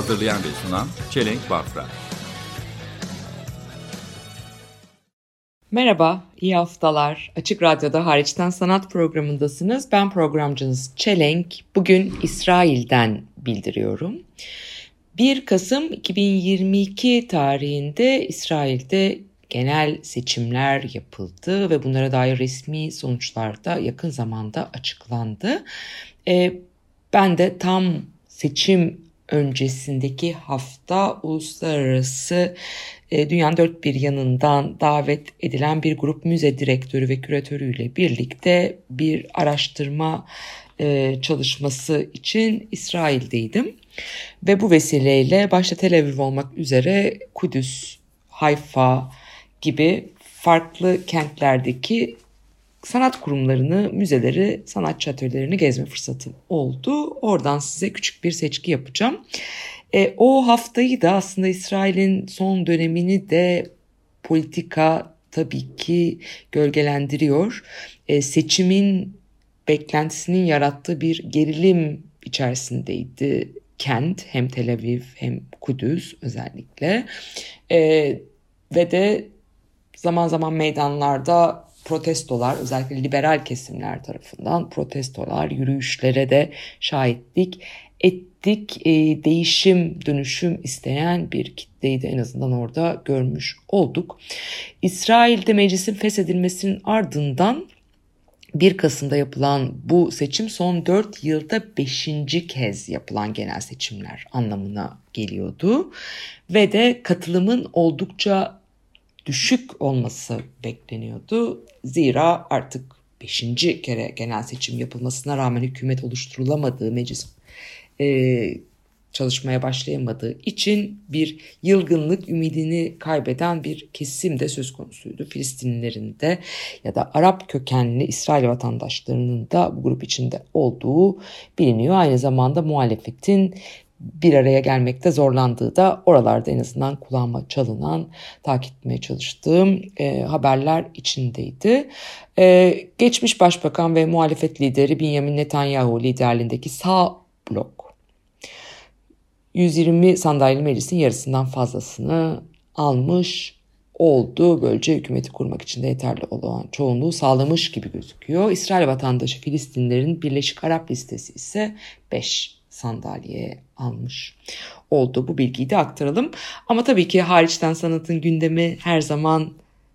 Hazırlayan ve sunan Çelenk Bafra. Merhaba, iyi haftalar. Açık Radyo'da Hariçten Sanat programındasınız. Ben programcınız Çelenk. Bugün İsrail'den bildiriyorum. 1 Kasım 2022 tarihinde İsrail'de genel seçimler yapıldı ve bunlara dair resmi sonuçlar da yakın zamanda açıklandı. Ee, ben de tam seçim öncesindeki hafta uluslararası e, dünyanın dört bir yanından davet edilen bir grup müze direktörü ve küratörüyle birlikte bir araştırma e, çalışması için İsrail'deydim. Ve bu vesileyle başta Tel Aviv olmak üzere Kudüs, Hayfa gibi farklı kentlerdeki sanat kurumlarını, müzeleri, sanatçı atölyelerini gezme fırsatım oldu. Oradan size küçük bir seçki yapacağım. E, o haftayı da aslında İsrail'in son dönemini de politika tabii ki gölgelendiriyor. E, seçimin beklentisinin yarattığı bir gerilim içerisindeydi kent hem Tel Aviv hem Kudüs özellikle E, ve de zaman zaman meydanlarda protestolar özellikle liberal kesimler tarafından protestolar yürüyüşlere de şahitlik ettik e, değişim dönüşüm isteyen bir kitleyi de en azından orada görmüş olduk. İsrail'de meclisin feshedilmesinin ardından 1 Kasım'da yapılan bu seçim son 4 yılda 5. kez yapılan genel seçimler anlamına geliyordu. Ve de katılımın oldukça düşük olması bekleniyordu. Zira artık 5. kere genel seçim yapılmasına rağmen hükümet oluşturulamadığı meclis e, çalışmaya başlayamadığı için bir yılgınlık ümidini kaybeden bir kesim de söz konusuydu. Filistinlilerin de ya da Arap kökenli İsrail vatandaşlarının da bu grup içinde olduğu biliniyor. Aynı zamanda muhalefetin bir araya gelmekte zorlandığı da oralarda en azından kulağıma çalınan, takip etmeye çalıştığım e, haberler içindeydi. E, geçmiş başbakan ve muhalefet lideri Benjamin Netanyahu liderliğindeki sağ blok 120 sandalyeli meclisin yarısından fazlasını almış oldu. Böylece hükümeti kurmak için de yeterli olan çoğunluğu sağlamış gibi gözüküyor. İsrail vatandaşı Filistinlerin Birleşik Arap listesi ise 5 sandalye almış oldu. Bu bilgiyi de aktaralım. Ama tabii ki hariçten sanatın gündemi her zaman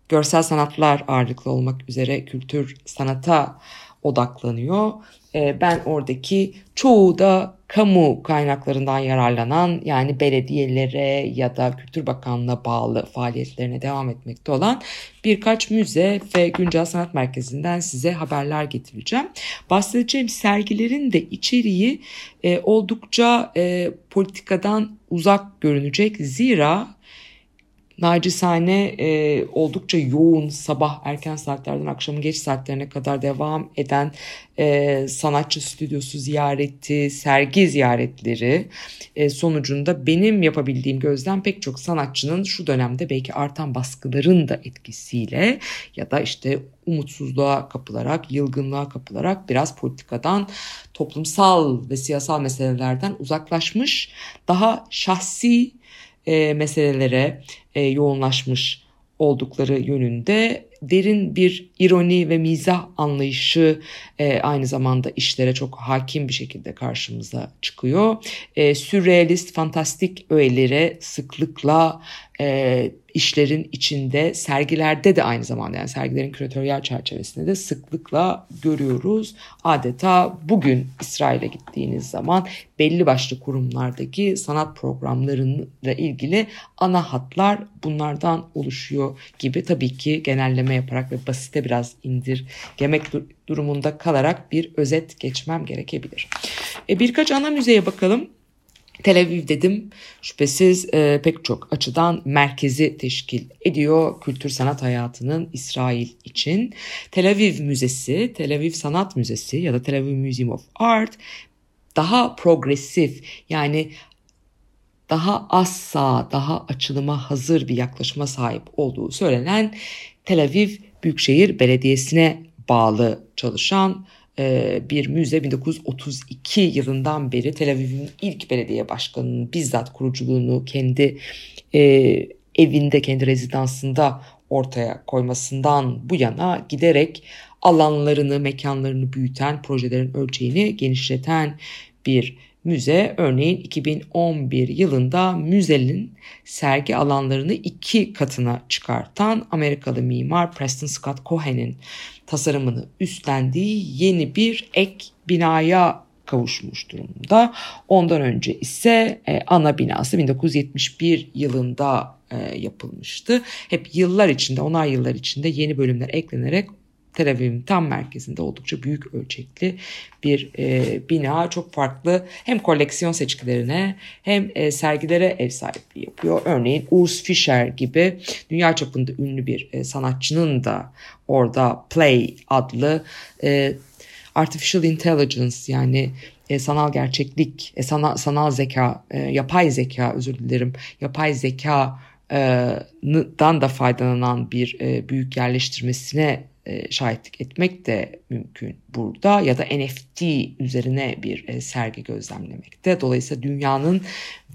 görsel sanatlar ağırlıklı olmak üzere kültür sanata odaklanıyor. Ee, ben oradaki çoğu da kamu kaynaklarından yararlanan yani belediyelere ya da Kültür Bakanlığı'na bağlı faaliyetlerine devam etmekte olan birkaç müze ve güncel sanat merkezinden size haberler getireceğim. Bahsedeceğim sergilerin de içeriği e, oldukça e, politikadan uzak görünecek. Zira nacizane e, oldukça yoğun sabah erken saatlerden akşamın geç saatlerine kadar devam eden e, sanatçı stüdyosu ziyareti, sergi ziyaretleri e, sonucunda benim yapabildiğim gözlem pek çok sanatçının şu dönemde belki artan baskıların da etkisiyle ya da işte umutsuzluğa kapılarak, yılgınlığa kapılarak biraz politikadan, toplumsal ve siyasal meselelerden uzaklaşmış, daha şahsi e, meselelere e, yoğunlaşmış oldukları yönünde derin bir ironi ve mizah anlayışı e, aynı zamanda işlere çok hakim bir şekilde karşımıza çıkıyor. E, sürrealist, fantastik öğelere sıklıkla e, işlerin içinde sergilerde de aynı zamanda yani sergilerin küratöryel çerçevesinde de sıklıkla görüyoruz. Adeta bugün İsrail'e gittiğiniz zaman belli başlı kurumlardaki sanat programlarıyla ilgili ana hatlar bunlardan oluşuyor gibi tabii ki genelleme yaparak ve basite biraz indirgemek durumunda kalarak bir özet geçmem gerekebilir. E, birkaç ana müzeye bakalım. Tel Aviv dedim şüphesiz e, pek çok açıdan merkezi teşkil ediyor kültür sanat hayatının İsrail için. Tel Aviv Müzesi, Tel Aviv Sanat Müzesi ya da Tel Aviv Museum of Art daha progresif yani daha az sağ, daha açılıma hazır bir yaklaşıma sahip olduğu söylenen Tel Aviv Büyükşehir Belediyesi'ne bağlı çalışan bir müze 1932 yılından beri Tel Aviv'in ilk belediye başkanının bizzat kuruculuğunu kendi evinde, kendi rezidansında ortaya koymasından bu yana giderek alanlarını, mekanlarını büyüten, projelerin ölçeğini genişleten bir müze. Örneğin 2011 yılında müzenin sergi alanlarını iki katına çıkartan Amerikalı mimar Preston Scott Cohen'in tasarımını üstlendiği yeni bir ek binaya kavuşmuş durumda. Ondan önce ise e, ana binası 1971 yılında e, yapılmıştı. Hep yıllar içinde, onar yıllar içinde yeni bölümler eklenerek Tel Aviv'in tam merkezinde oldukça büyük ölçekli bir e, bina. Çok farklı hem koleksiyon seçkilerine hem e, sergilere ev sahipliği yapıyor. Örneğin Urs Fischer gibi dünya çapında ünlü bir e, sanatçının da orada Play adlı e, Artificial Intelligence yani e, sanal gerçeklik, e, sanal, sanal zeka, e, yapay zeka özür dilerim, yapay zeka dan da faydalanan bir e, büyük yerleştirmesine e, şahitlik etmek de mümkün burada ya da NFT üzerine bir e, sergi gözlemlemekte. Dolayısıyla dünyanın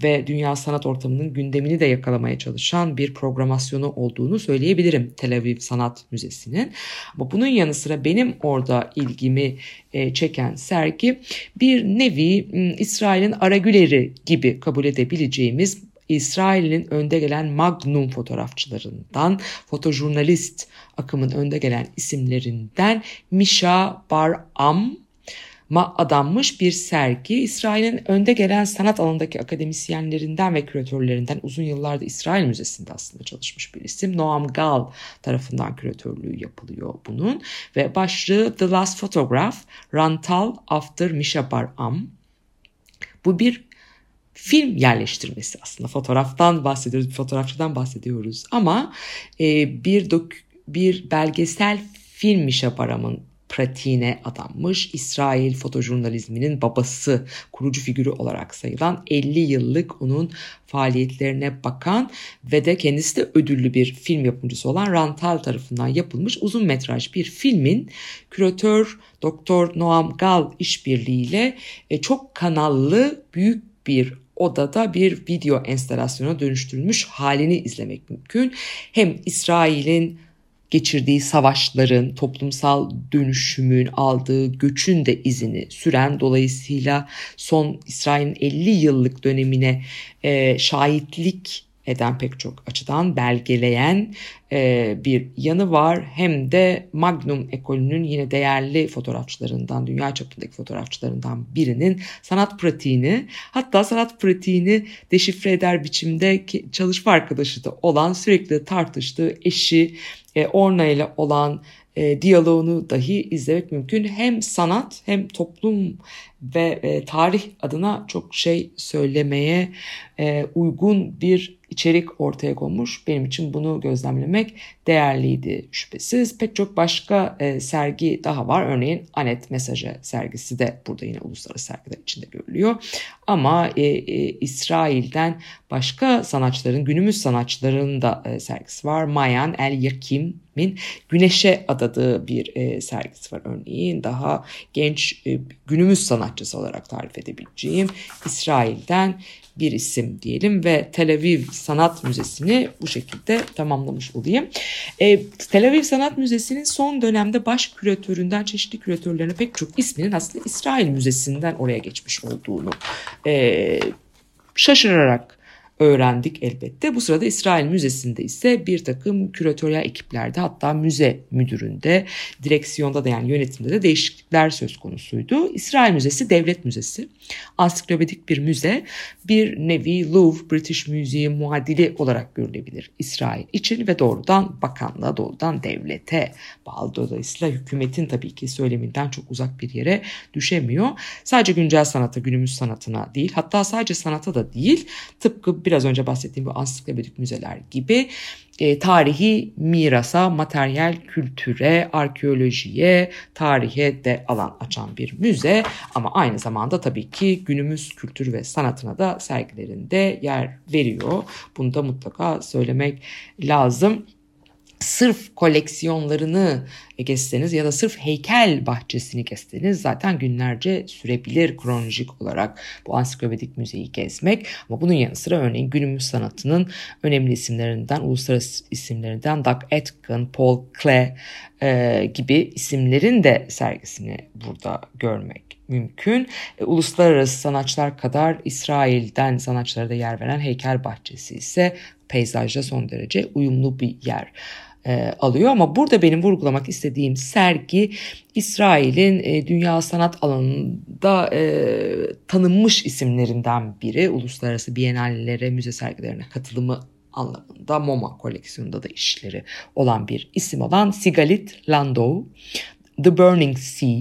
ve dünya sanat ortamının gündemini de yakalamaya çalışan bir programasyonu olduğunu söyleyebilirim Tel Aviv Sanat Müzesi'nin. Ama bunun yanı sıra benim orada ilgimi e, çeken sergi bir nevi İsrail'in Aragüleri gibi kabul edebileceğimiz İsrail'in önde gelen magnum fotoğrafçılarından, fotojurnalist akımın önde gelen isimlerinden Misha Bar Am ma adanmış bir sergi. İsrail'in önde gelen sanat alanındaki akademisyenlerinden ve küratörlerinden uzun yıllarda İsrail Müzesi'nde aslında çalışmış bir isim. Noam Gal tarafından küratörlüğü yapılıyor bunun. Ve başlığı The Last Photograph, Rantal After Misha Bar Am. Bu bir film yerleştirmesi. Aslında fotoğraftan bahsediyoruz, bir fotoğrafçıdan bahsediyoruz. Ama e, bir dok bir belgesel film Mişaparam'ın pratiğine adanmış İsrail fotojurnalizminin babası kurucu figürü olarak sayılan 50 yıllık onun faaliyetlerine bakan ve de kendisi de ödüllü bir film yapımcısı olan Rantal tarafından yapılmış uzun metraj bir filmin küratör Doktor Noam Gal işbirliğiyle e, çok kanallı büyük bir odada bir video enstalasyona dönüştürülmüş halini izlemek mümkün. Hem İsrail'in geçirdiği savaşların, toplumsal dönüşümün aldığı göçün de izini süren dolayısıyla son İsrail'in 50 yıllık dönemine e, şahitlik eden pek çok açıdan belgeleyen e, bir yanı var. Hem de Magnum ekolünün yine değerli fotoğrafçılarından, dünya çapındaki fotoğrafçılarından birinin sanat pratiğini hatta sanat pratiğini deşifre eder biçimde çalışma arkadaşı da olan sürekli tartıştığı eşi e, Orna ile olan e, diyaloğunu dahi izlemek mümkün. Hem sanat hem toplum ve e, tarih adına çok şey söylemeye e, uygun bir içerik ortaya konmuş. Benim için bunu gözlemlemek değerliydi şüphesiz. Pek çok başka e, sergi daha var. Örneğin Anet Mesajı sergisi de burada yine uluslararası sergiler içinde görülüyor. Ama e, e, İsrail'den başka sanatçıların, günümüz sanatçıların da e, sergisi var. Mayan El Yakim'in Güneşe adadığı bir e, sergisi var örneğin. Daha genç e, günümüz sanatçısı olarak tarif edebileceğim İsrail'den bir isim diyelim ve Tel Aviv Sanat Müzesi'ni bu şekilde tamamlamış olayım. E, Tel Aviv Sanat Müzesi'nin son dönemde baş küratöründen çeşitli küratörlerine pek çok isminin aslında İsrail Müzesi'nden oraya geçmiş olduğunu e, şaşırarak öğrendik elbette. Bu sırada İsrail Müzesi'nde ise bir takım küratöryel ekiplerde hatta müze müdüründe, direksiyonda da yani yönetimde de değişiklikler söz konusuydu. İsrail Müzesi devlet müzesi. Ansiklopedik bir müze. Bir nevi Louvre British Museum muadili olarak görülebilir İsrail için ve doğrudan bakanlığa, doğrudan devlete bağlı. Dolayısıyla hükümetin tabii ki söyleminden çok uzak bir yere düşemiyor. Sadece güncel sanata, günümüz sanatına değil hatta sadece sanata da değil tıpkı biraz önce bahsettiğim bu ansiklopedik müzeler gibi e, tarihi mirasa, materyal kültüre, arkeolojiye, tarihe de alan açan bir müze ama aynı zamanda tabii ki günümüz kültürü ve sanatına da sergilerinde yer veriyor. Bunu da mutlaka söylemek lazım sırf koleksiyonlarını gezseniz ya da sırf heykel bahçesini gezseniz zaten günlerce sürebilir kronolojik olarak bu ansiklopedik müzeyi gezmek. Ama bunun yanı sıra örneğin günümüz sanatının önemli isimlerinden, uluslararası isimlerinden Doug Atkin, Paul Klee e, gibi isimlerin de sergisini burada görmek mümkün. E, uluslararası sanatçılar kadar İsrail'den sanatçılara da yer veren heykel bahçesi ise peyzajla son derece uyumlu bir yer e, alıyor. Ama burada benim vurgulamak istediğim sergi İsrail'in e, dünya sanat alanında e, tanınmış isimlerinden biri. Uluslararası bienallere, müze sergilerine katılımı anlamında MoMA koleksiyonunda da işleri olan bir isim olan Sigalit Landau. The Burning Sea.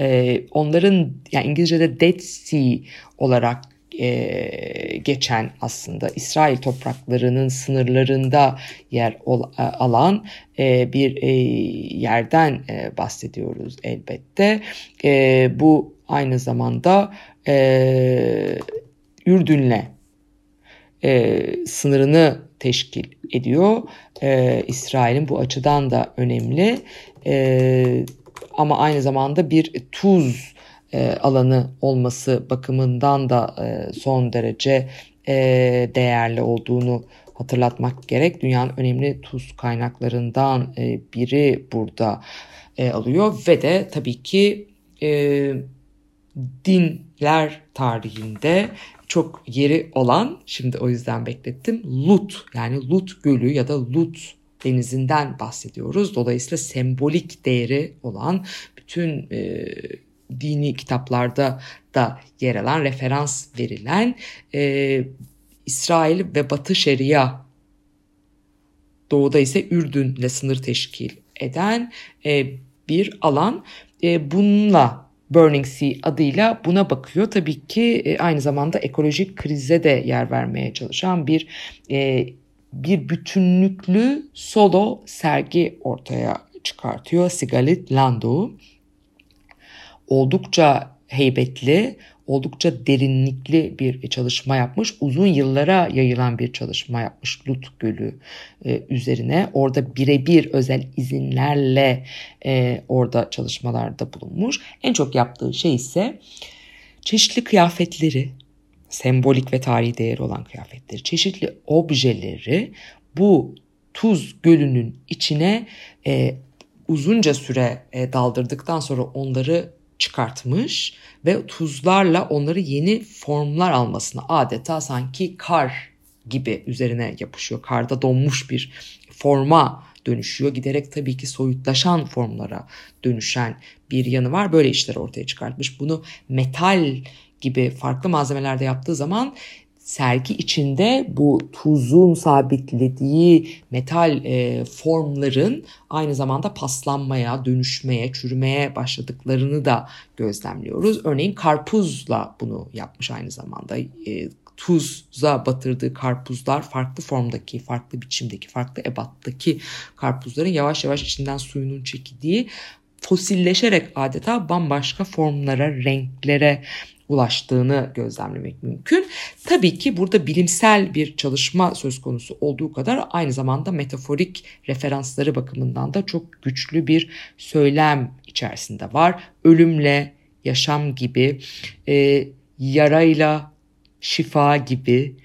E, onların yani İngilizce'de Dead Sea olarak e, geçen aslında İsrail topraklarının sınırlarında yer ol, alan e, bir e, yerden e, bahsediyoruz elbette. E, bu aynı zamanda e, Ürdün'le e, sınırını teşkil ediyor. E, İsrail'in bu açıdan da önemli. E, ama aynı zamanda bir tuz alanı olması bakımından da e, son derece e, değerli olduğunu hatırlatmak gerek. Dünyanın önemli tuz kaynaklarından e, biri burada e, alıyor ve de tabii ki e, dinler tarihinde çok yeri olan şimdi o yüzden beklettim Lut yani Lut Gölü ya da Lut denizinden bahsediyoruz. Dolayısıyla sembolik değeri olan bütün e, dini kitaplarda da yer alan, referans verilen e, İsrail ve Batı Şeria doğuda ise Ürdün'le sınır teşkil eden e, bir alan. E, bununla Burning Sea adıyla buna bakıyor. Tabii ki e, aynı zamanda ekolojik krize de yer vermeye çalışan bir e, bir bütünlüklü solo sergi ortaya çıkartıyor Sigalit Landau oldukça heybetli, oldukça derinlikli bir çalışma yapmış. Uzun yıllara yayılan bir çalışma yapmış Lut Gölü e, üzerine. Orada birebir özel izinlerle e, orada çalışmalarda bulunmuş. En çok yaptığı şey ise çeşitli kıyafetleri, sembolik ve tarihi değeri olan kıyafetleri, çeşitli objeleri bu tuz gölünün içine e, uzunca süre e, daldırdıktan sonra onları çıkartmış ve tuzlarla onları yeni formlar almasına adeta sanki kar gibi üzerine yapışıyor. Karda donmuş bir forma dönüşüyor. Giderek tabii ki soyutlaşan formlara dönüşen bir yanı var. Böyle işler ortaya çıkartmış. Bunu metal gibi farklı malzemelerde yaptığı zaman sergi içinde bu tuzun sabitlediği metal e, formların aynı zamanda paslanmaya, dönüşmeye, çürümeye başladıklarını da gözlemliyoruz. Örneğin karpuzla bunu yapmış aynı zamanda. E, tuza batırdığı karpuzlar farklı formdaki, farklı biçimdeki, farklı ebattaki karpuzların yavaş yavaş içinden suyunun çekildiği fosilleşerek adeta bambaşka formlara, renklere ulaştığını gözlemlemek mümkün. Tabii ki burada bilimsel bir çalışma söz konusu olduğu kadar aynı zamanda metaforik referansları bakımından da çok güçlü bir söylem içerisinde var. Ölümle, yaşam gibi, e, yarayla, şifa gibi,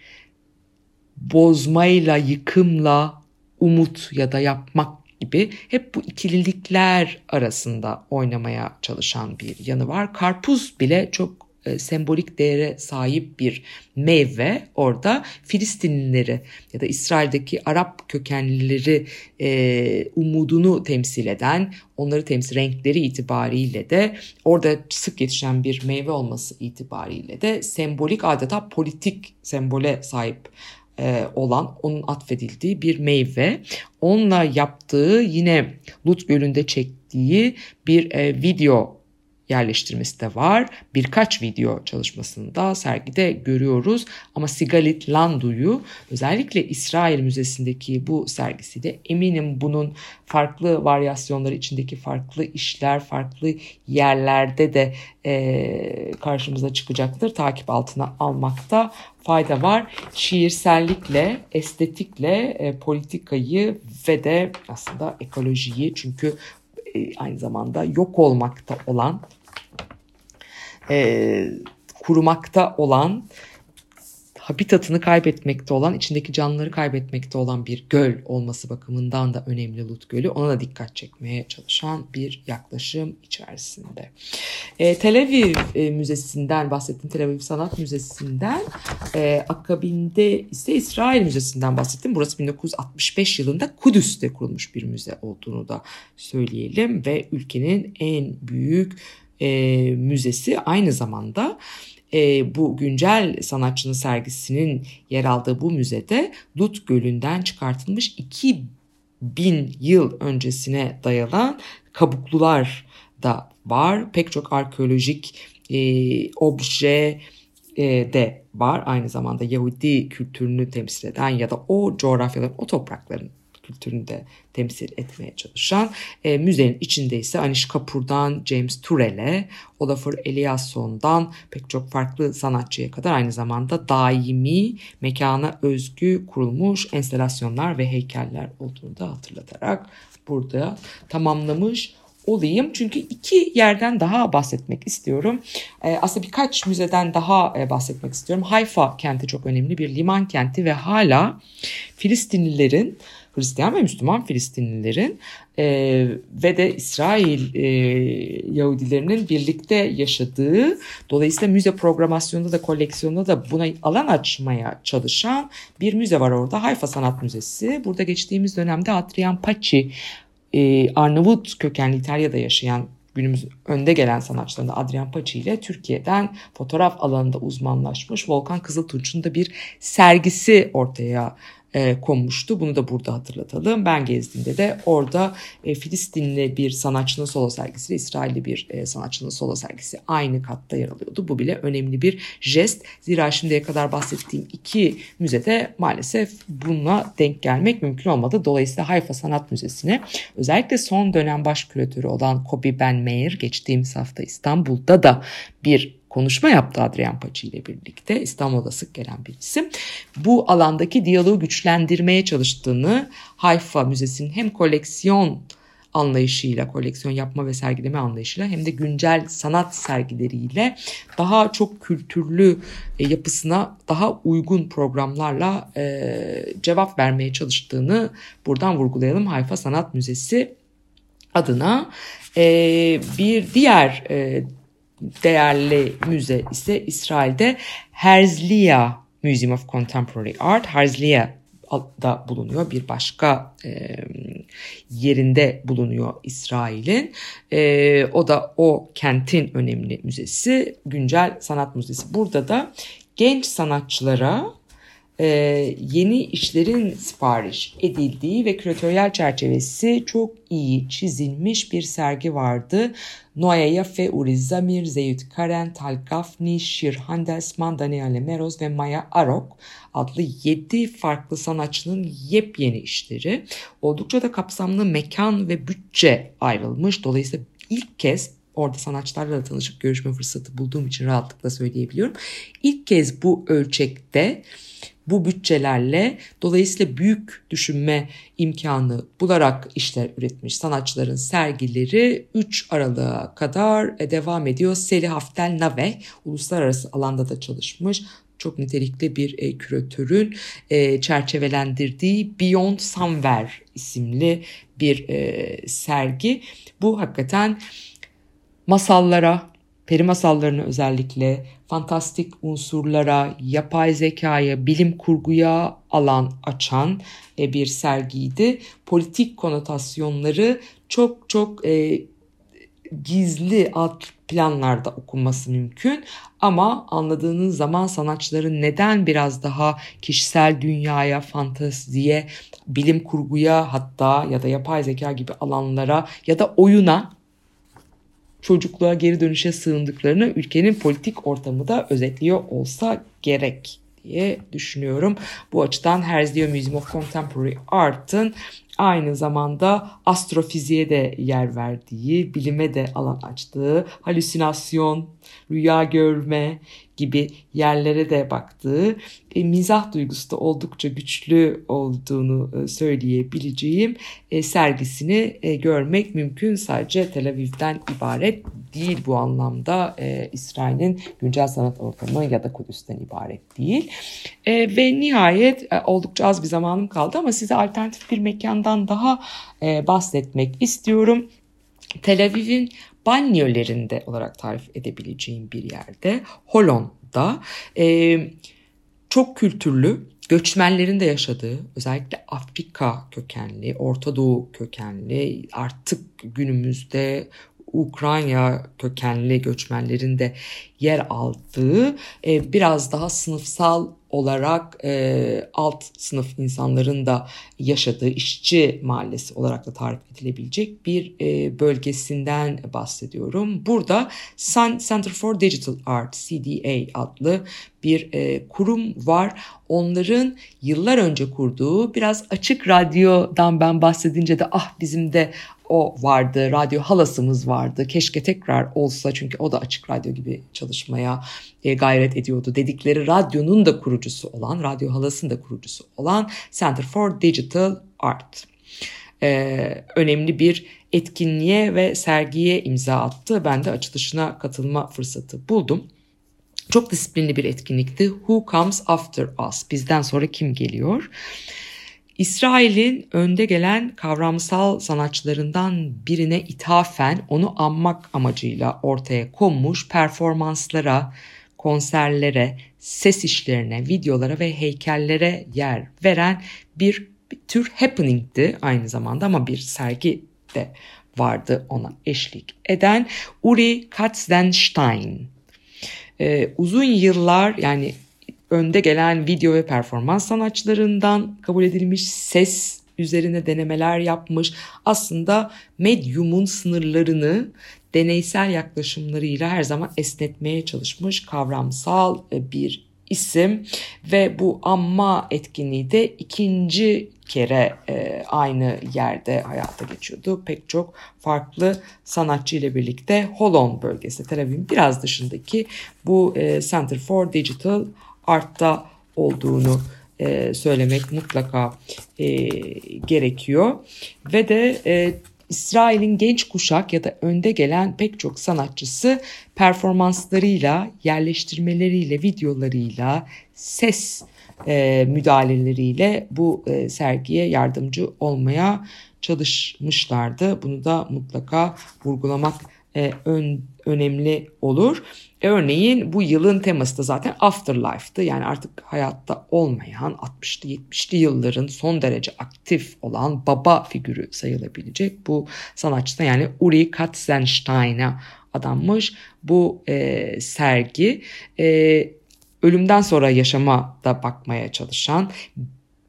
bozmayla, yıkımla, umut ya da yapmak gibi hep bu ikililikler arasında oynamaya çalışan bir yanı var. Karpuz bile çok e, sembolik değere sahip bir meyve orada Filistinlileri ya da İsrail'deki Arap kökenlileri e, umudunu temsil eden onları temsil renkleri itibariyle de orada sık yetişen bir meyve olması itibariyle de sembolik adeta politik sembole sahip e, olan onun atfedildiği bir meyve. Onunla yaptığı yine Lut Gölü'nde çektiği bir e, video yerleştirmesi de var. Birkaç video çalışmasında sergide görüyoruz. Ama Sigalit Landu'yu özellikle İsrail Müzesi'ndeki bu sergisiyle eminim bunun farklı varyasyonları içindeki farklı işler, farklı yerlerde de e, karşımıza çıkacaktır. Takip altına almakta fayda var. Şiirsellikle, estetikle e, politikayı ve de aslında ekolojiyi çünkü e, aynı zamanda yok olmakta olan e, kurumakta olan habitatını kaybetmekte olan, içindeki canlıları kaybetmekte olan bir göl olması bakımından da önemli Lut Gölü. Ona da dikkat çekmeye çalışan bir yaklaşım içerisinde. E, Tel Aviv e, Müzesi'nden bahsettim. Tel Aviv Sanat Müzesi'nden. E, akabinde ise İsrail Müzesi'nden bahsettim. Burası 1965 yılında Kudüs'te kurulmuş bir müze olduğunu da söyleyelim. Ve ülkenin en büyük e, müzesi aynı zamanda e, bu güncel sanatçının sergisinin yer aldığı bu müzede Lut Gölü'nden çıkartılmış 2000 yıl öncesine dayanan kabuklular da var. Pek çok arkeolojik e, obje e, de var. Aynı zamanda Yahudi kültürünü temsil eden ya da o coğrafyaların, o toprakların kültürünü de temsil etmeye çalışan e, müzenin içinde ise Anish Kapoor'dan James Turrell'e, Olafur Eliasson'dan pek çok farklı sanatçıya kadar aynı zamanda daimi mekana özgü kurulmuş enstalasyonlar ve heykeller olduğunu da hatırlatarak burada tamamlamış olayım. Çünkü iki yerden daha bahsetmek istiyorum. Ee, aslında birkaç müzeden daha e, bahsetmek istiyorum. Hayfa kenti çok önemli bir liman kenti ve hala Filistinlilerin Hristiyan ve Müslüman Filistinlilerin e, ve de İsrail e, Yahudilerinin birlikte yaşadığı dolayısıyla müze programasyonunda da koleksiyonunda da buna alan açmaya çalışan bir müze var orada. Hayfa Sanat Müzesi. Burada geçtiğimiz dönemde Adrian Paci e, Arnavut kökenli İtalya'da yaşayan günümüz önde gelen sanatçılarından Adrian Paci ile Türkiye'den fotoğraf alanında uzmanlaşmış Volkan Kızıltunç'un da bir sergisi ortaya e, konmuştu. Bunu da burada hatırlatalım. Ben gezdiğimde de orada e, Filistinli bir sanatçının solo sergisi, İsrailli bir e, sanatçının solo sergisi aynı katta yer alıyordu. Bu bile önemli bir jest. Zira şimdiye kadar bahsettiğim iki müzede maalesef bununla denk gelmek mümkün olmadı. Dolayısıyla Hayfa Sanat Müzesi'ne özellikle son dönem baş küratörü olan Kobi Ben Meir geçtiğimiz hafta İstanbul'da da bir konuşma yaptı Adrian Paci ile birlikte. İstanbul'da sık gelen bir isim. Bu alandaki diyaloğu güçlendirmeye çalıştığını Hayfa Müzesi'nin hem koleksiyon anlayışıyla, koleksiyon yapma ve sergileme anlayışıyla hem de güncel sanat sergileriyle daha çok kültürlü e, yapısına daha uygun programlarla e, cevap vermeye çalıştığını buradan vurgulayalım. Hayfa Sanat Müzesi adına e, bir diğer e, değerli müze ise İsrail'de Herzliya Museum of Contemporary Art. Herzliya da bulunuyor. Bir başka e, yerinde bulunuyor İsrail'in. E, o da o kentin önemli müzesi. Güncel Sanat Müzesi. Burada da genç sanatçılara e, yeni işlerin sipariş edildiği ve küratöryel çerçevesi çok iyi çizilmiş bir sergi vardı. Noaya Yafe, Uri Zamir, Zeyut Karen, Tal Gafni, Shir Handelsman, Daniel Meroz ve Maya Arok adlı 7 farklı sanatçının yepyeni işleri. Oldukça da kapsamlı mekan ve bütçe ayrılmış. Dolayısıyla ilk kez orada sanatçılarla da tanışıp görüşme fırsatı bulduğum için rahatlıkla söyleyebiliyorum. İlk kez bu ölçekte bu bütçelerle dolayısıyla büyük düşünme imkanı bularak işler üretmiş sanatçıların sergileri 3 Aralık'a kadar devam ediyor. Seli Haftel Nave uluslararası alanda da çalışmış çok nitelikli bir e, küratörün e, çerçevelendirdiği Beyond Somewhere isimli bir e, sergi. Bu hakikaten masallara, peri masallarını özellikle fantastik unsurlara, yapay zekaya, bilim kurguya alan açan e, bir sergiydi. Politik konotasyonları çok çok e, gizli alt planlarda okunması mümkün ama anladığınız zaman sanatçıların neden biraz daha kişisel dünyaya, fanteziye, bilim kurguya hatta ya da yapay zeka gibi alanlara ya da oyuna çocukluğa geri dönüşe sığındıklarını ülkenin politik ortamı da özetliyor olsa gerek diye düşünüyorum. Bu açıdan Herzliya Museum of Contemporary Art'ın aynı zamanda astrofiziğe de yer verdiği, bilime de alan açtığı, halüsinasyon, rüya görme gibi yerlere de baktığı, e, mizah duygusu da oldukça güçlü olduğunu e, söyleyebileceğim e, sergisini e, görmek mümkün. Sadece Tel Aviv'den ibaret değil bu anlamda e, İsrail'in güncel sanat ortamı ya da Kudüs'ten ibaret değil. E, ve nihayet e, oldukça az bir zamanım kaldı ama size alternatif bir mekandan daha e, bahsetmek istiyorum. Tel Aviv'in banyolarında olarak tarif edebileceğim bir yerde Holon'da e, çok kültürlü göçmenlerin de yaşadığı özellikle Afrika kökenli, Orta Doğu kökenli artık günümüzde Ukrayna kökenli göçmenlerin de yer aldığı e, biraz daha sınıfsal olarak e, alt sınıf insanların da yaşadığı işçi mahallesi olarak da tarif edilebilecek bir e, bölgesinden bahsediyorum. Burada Sun Center for Digital Art CDA adlı bir e, kurum var. Onların yıllar önce kurduğu biraz açık radyodan ben bahsedince de ah bizim de o vardı, radyo halasımız vardı. Keşke tekrar olsa çünkü o da açık radyo gibi çalışmaya e, gayret ediyordu. Dedikleri radyonun da kurucusu olan, radyo halasının da kurucusu olan Center for Digital Art. Ee, önemli bir etkinliğe ve sergiye imza attı. Ben de açılışına katılma fırsatı buldum. Çok disiplinli bir etkinlikti. Who Comes After Us? Bizden sonra kim geliyor? İsrail'in önde gelen kavramsal sanatçılarından birine ithafen onu anmak amacıyla ortaya konmuş performanslara, konserlere, ses işlerine, videolara ve heykellere yer veren bir, bir tür happening'ti aynı zamanda ama bir sergi de vardı ona eşlik eden Uri Katzenstein. Ee, uzun yıllar yani önde gelen video ve performans sanatçılarından kabul edilmiş ses üzerine denemeler yapmış. Aslında medyumun sınırlarını deneysel yaklaşımlarıyla her zaman esnetmeye çalışmış kavramsal bir isim ve bu amma etkinliği de ikinci kere e, aynı yerde hayata geçiyordu. Pek çok farklı sanatçı ile birlikte Holon bölgesi Tel Aviv'in biraz dışındaki bu e, Center for Digital Art'ta olduğunu e, söylemek mutlaka e, gerekiyor. Ve de e, İsrail'in genç kuşak ya da önde gelen pek çok sanatçısı performanslarıyla, yerleştirmeleriyle, videolarıyla, ses e, müdahaleleriyle bu e, sergiye yardımcı olmaya çalışmışlardı. Bunu da mutlaka vurgulamak e, ön, önemli olur. Örneğin bu yılın teması da zaten Afterlife'tı. Yani artık hayatta olmayan 60'lı 70'li yılların son derece aktif olan baba figürü sayılabilecek bu sanatçıda yani Uri Katzenstein'a adanmış bu e, sergi. E, ölümden sonra yaşama da bakmaya çalışan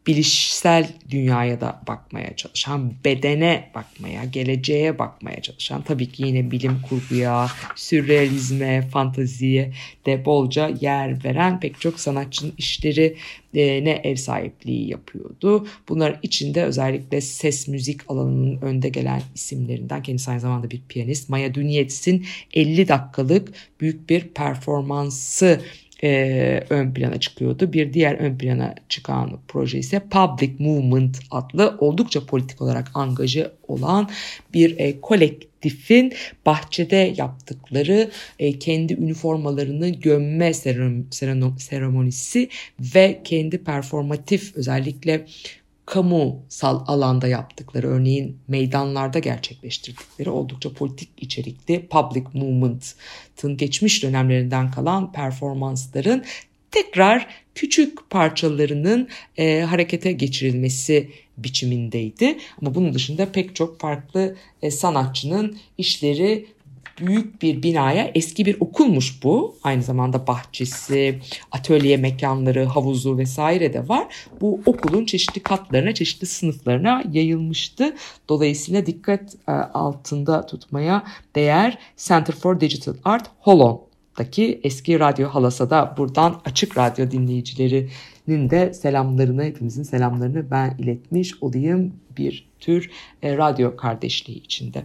bilişsel dünyaya da bakmaya çalışan, bedene bakmaya, geleceğe bakmaya çalışan, tabii ki yine bilim kurguya, sürrealizme, fantaziye de bolca yer veren pek çok sanatçının işleri ne ev sahipliği yapıyordu. Bunların içinde özellikle ses müzik alanının önde gelen isimlerinden kendisi aynı zamanda bir piyanist Maya Duniyets'in 50 dakikalık büyük bir performansı e, ön plana çıkıyordu. Bir diğer ön plana çıkan proje ise Public Movement adlı oldukça politik olarak angaje olan bir e, kolektifin bahçede yaptıkları e, kendi üniformalarını gömme seremonisi ve kendi performatif özellikle kamusal alanda yaptıkları örneğin meydanlarda gerçekleştirdikleri oldukça politik içerikli public movement'ın geçmiş dönemlerinden kalan performansların tekrar küçük parçalarının e, harekete geçirilmesi biçimindeydi. Ama bunun dışında pek çok farklı e, sanatçının işleri büyük bir binaya eski bir okulmuş bu. Aynı zamanda bahçesi, atölye mekanları, havuzu vesaire de var. Bu okulun çeşitli katlarına, çeşitli sınıflarına yayılmıştı. Dolayısıyla dikkat e, altında tutmaya değer Center for Digital Art Holland'daki eski radyo halasa da buradan açık radyo dinleyicilerinin de selamlarını, hepimizin selamlarını ben iletmiş olayım bir tür e, radyo kardeşliği içinde.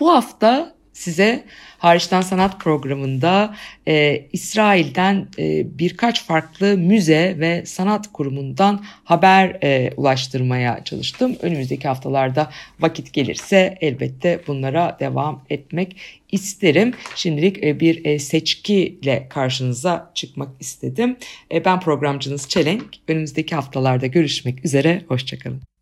Bu hafta size Hariçten Sanat programında e, İsrail'den e, birkaç farklı müze ve sanat kurumundan haber e, ulaştırmaya çalıştım. Önümüzdeki haftalarda vakit gelirse elbette bunlara devam etmek isterim. Şimdilik e, bir e, seçkiyle karşınıza çıkmak istedim. E, ben programcınız Çelenk. Önümüzdeki haftalarda görüşmek üzere. Hoşçakalın.